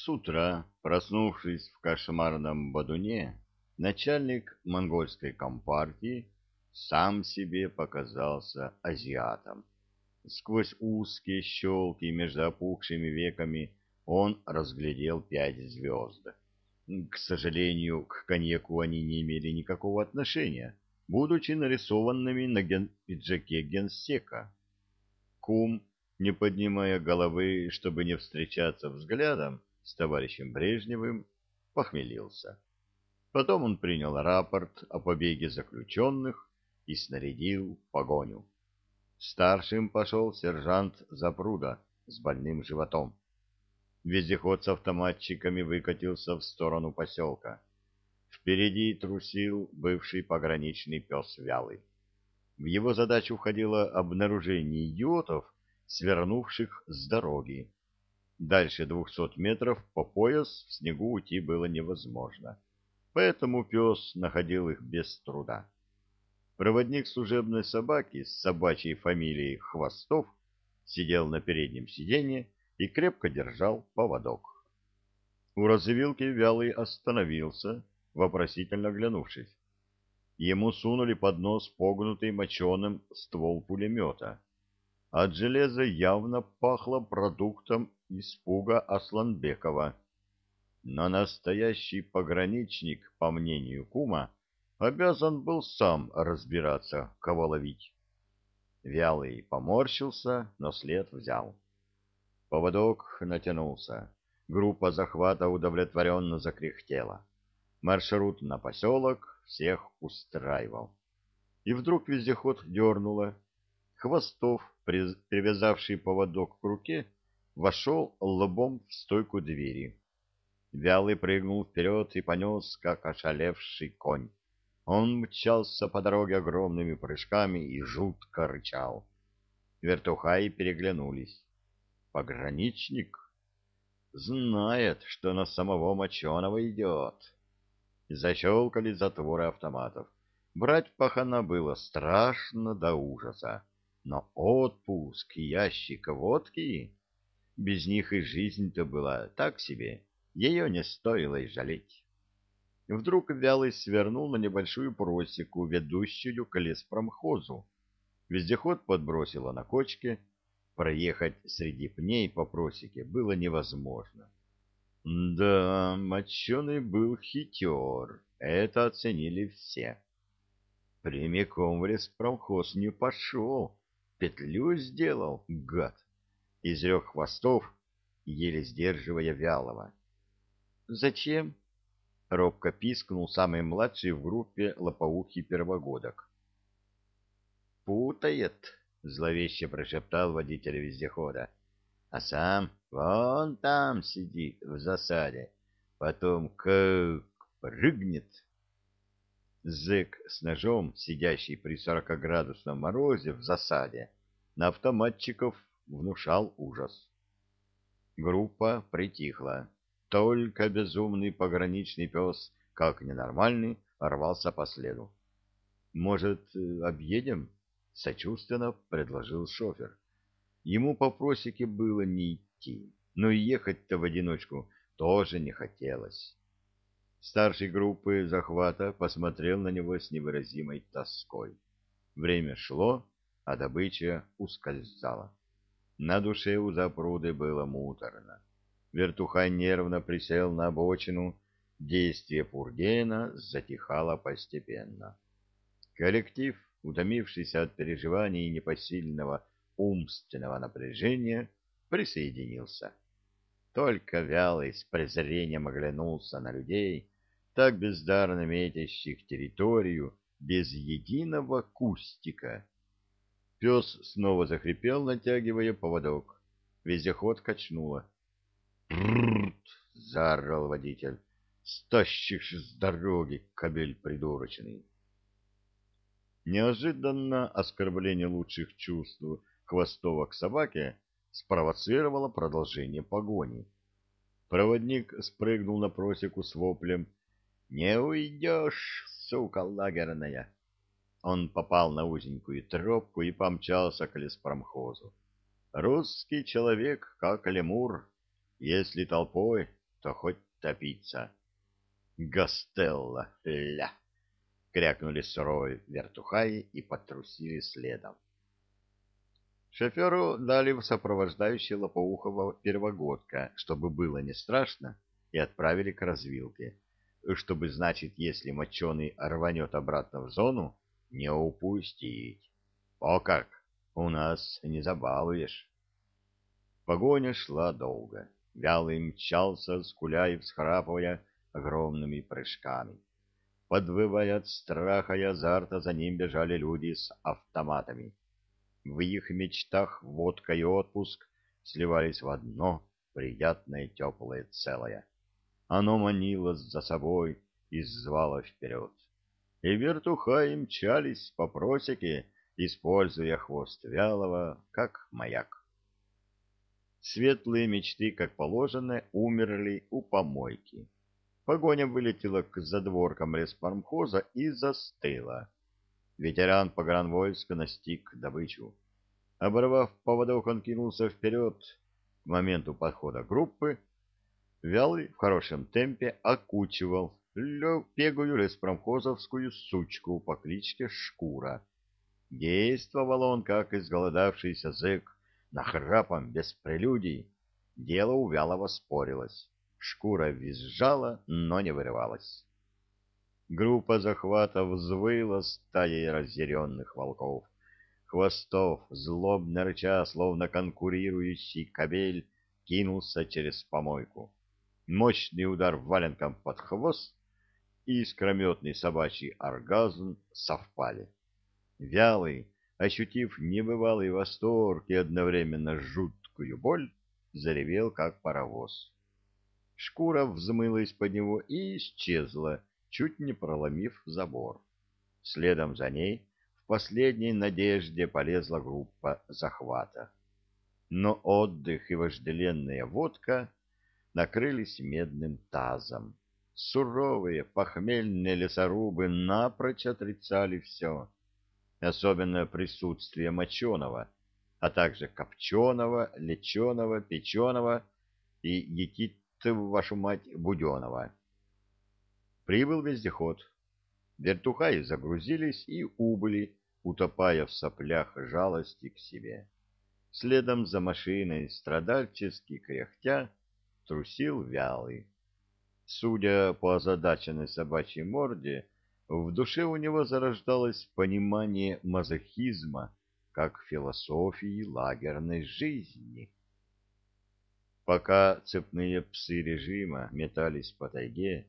С утра, проснувшись в кошмарном Бадуне, начальник монгольской компартии сам себе показался азиатом. Сквозь узкие щелки между опухшими веками он разглядел пять звезд. К сожалению, к коньяку они не имели никакого отношения, будучи нарисованными на ген... пиджаке генсека. Кум, не поднимая головы, чтобы не встречаться взглядом с товарищем Брежневым, похмелился. Потом он принял рапорт о побеге заключенных и снарядил погоню. Старшим пошел сержант Запруда с больным животом. Вездеход с автоматчиками выкатился в сторону поселка. Впереди трусил бывший пограничный пес Вялый. В его задачу входило обнаружение идиотов, свернувших с дороги. Дальше двухсот метров по пояс в снегу уйти было невозможно, поэтому пес находил их без труда. Проводник служебной собаки с собачьей фамилией Хвостов сидел на переднем сиденье и крепко держал поводок. У развилки вялый остановился, вопросительно глянувшись. Ему сунули под нос погнутый моченым ствол пулемета. От железа явно пахло продуктом испуга Асланбекова. Но настоящий пограничник, по мнению кума, обязан был сам разбираться, кого ловить. Вялый поморщился, но след взял. Поводок натянулся. Группа захвата удовлетворенно закряхтела. Маршрут на поселок всех устраивал. И вдруг вездеход дернуло. Хвостов, привязавший поводок к руке, вошел лбом в стойку двери. Вялый прыгнул вперед и понес, как ошалевший конь. Он мчался по дороге огромными прыжками и жутко рычал. Вертухаи переглянулись. Пограничник? Знает, что на самого моченого идет. Защелкали затворы автоматов. Брать пахана было страшно до ужаса. Но отпуск и ящик водки... Без них и жизнь-то была так себе. Ее не стоило и жалеть. Вдруг Вялый свернул на небольшую просеку, ведущую к леспромхозу. Вездеход подбросило на кочке. Проехать среди пней по просеке было невозможно. Да, моченый был хитер, это оценили все. Прямиком в леспромхоз не пошел, петлю сделал, гад. Изрек хвостов, еле сдерживая вялого. — Зачем? — робко пискнул самый младший в группе лопоухий первогодок. «Путает!» — зловеще прошептал водитель вездехода. «А сам вон там сидит в засаде, потом как прыгнет!» Зэк с ножом, сидящий при сорокоградусном морозе в засаде, на автоматчиков внушал ужас. Группа притихла. Только безумный пограничный пес, как ненормальный, рвался по следу. «Может, объедем?» — сочувственно предложил шофер. Ему по просеке было не идти, но и ехать-то в одиночку тоже не хотелось. Старший группы захвата посмотрел на него с невыразимой тоской. Время шло, а добыча ускользала. На душе у запруды было муторно. Вертухай нервно присел на обочину. Действие Пургена затихало постепенно. Коллектив, утомившийся от переживаний и непосильного умственного напряжения, присоединился. Только вялый с презрением оглянулся на людей, так бездарно метящих территорию без единого кустика. Пес снова захрипел, натягивая поводок. Вездеход качнуло. Водитель. «Стащишь с дороги, кобель придурочный!» Неожиданно оскорбление лучших чувств Хвостова к собаке спровоцировало продолжение погони. Проводник спрыгнул на просеку с воплем «Не уйдешь, сука лагерная!» Он попал на узенькую тропку и помчался к леспромхозу. Русский человек, как лемур, если толпой, то хоть топиться. Гастелла, ля! Крякнули суровые вертухаи и потрусили следом. Шоферу дали в сопровождающий лопоухого первогодка, чтобы было не страшно, и отправили к развилке, чтобы, значит, если моченый рванет обратно в зону, не упустить. О как! У нас не забалуешь. Погоня шла долго. Вялый мчался, скуля и всхрапывая огромными прыжками. Подвывая от страха и азарта, за ним бежали люди с автоматами. В их мечтах водка и отпуск сливались в одно приятное теплое целое. Оно манило за собой и звало вперед. И вертухаи мчались по просеке, используя хвост вялого, как маяк. Светлые мечты, как положено, умерли у помойки. Погоня вылетела к задворкам леспромхоза и застыла. Ветеран погранвойска настиг добычу. Оборвав поводок, он кинулся вперед. К моменту подхода группы Вялый в хорошем темпе окучивал пегую леспромхозовскую сучку по кличке Шкура. Действовал он, как изголодавшийся зэк, нахрапом без прелюдий. Дело у Вялого спорилось. Шкура визжала, но не вырывалась. Группа захвата взвыла стаей разъяренных волков. Хвостов, злобно рыча, словно конкурирующий кабель, кинулся через помойку. Мощный удар валенком под хвост и искрометный собачий оргазм совпали. Вялый, ощутив небывалый восторг и одновременно жуткую боль, заревел, как паровоз. Шкура взмыла из-под него и исчезла, чуть не проломив забор. Следом за ней в последней надежде полезла группа захвата. Но отдых и вожделенная водка накрылись медным тазом. Суровые, похмельные лесорубы напрочь отрицали все, особенно присутствие моченого, а также копченого, леченого, печеного и етит, вашу мать, буденого. Прибыл вездеход. Вертухаи загрузились и убыли, утопая в соплях жалости к себе. Следом за машиной, страдальчески кряхтя, трусил вялый. Судя по озадаченной собачьей морде, в душе у него зарождалось понимание мазохизма как философии лагерной жизни. Пока цепные псы режима метались по тайге,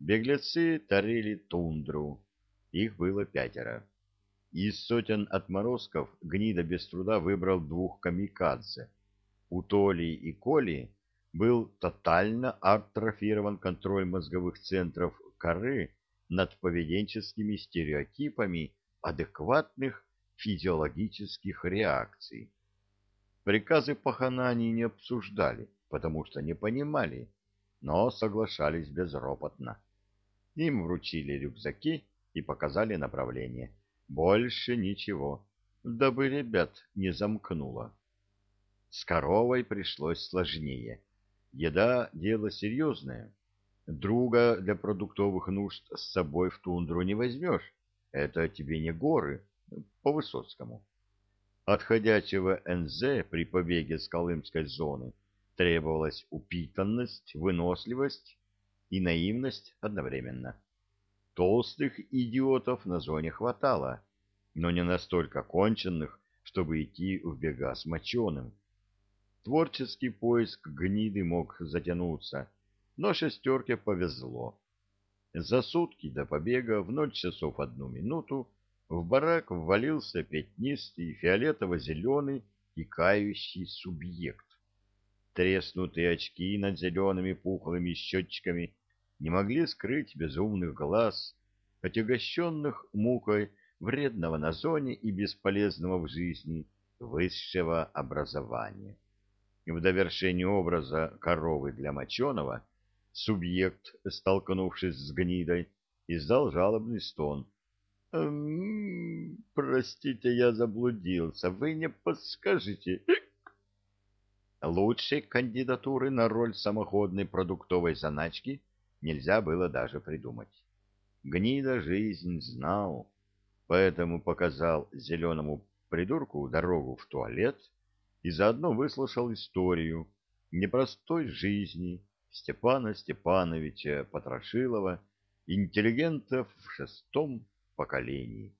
беглецы тарили тундру. Их было пятеро. Из сотен отморозков гнида без труда выбрал двух камикадзе. У Толи и Коли был тотально атрофирован контроль мозговых центров коры над поведенческими стереотипами адекватных физиологических реакций. Приказы пахана они не обсуждали, потому что не понимали, но соглашались безропотно. Им вручили рюкзаки и показали направление. Больше ничего, дабы ребят не замкнуло. С коровой пришлось сложнее. Еда — дело серьезное. Друга для продуктовых нужд с собой в тундру не возьмешь. Это тебе не горы, по Высоцкому. От ходячего НЗ при побеге с Колымской зоны требовалась упитанность, выносливость и наивность одновременно. Толстых идиотов на зоне хватало, но не настолько конченных, чтобы идти в бега с моченым. Творческий поиск гниды мог затянуться, но шестерке повезло. За сутки до побега в ноль часов одну минуту в барак ввалился пятнистый, фиолетово-зеленый и субъект. Треснутые очки над зелеными пухлыми щечками не могли скрыть безумных глаз, отягощенных мукой вредного на зоне и бесполезного в жизни высшего образования. В довершении образа коровы для моченого субъект, столкнувшись с гнидой, издал жалобный стон. «Простите, я заблудился. Вы не подскажете?» Лучшей кандидатуры на роль самоходной продуктовой заначки нельзя было даже придумать. Гнида жизнь знал, поэтому показал зеленому придурку дорогу в туалет и заодно выслушал историю непростой жизни Степана Степановича Потрошилова, интеллигента в шестом поколении.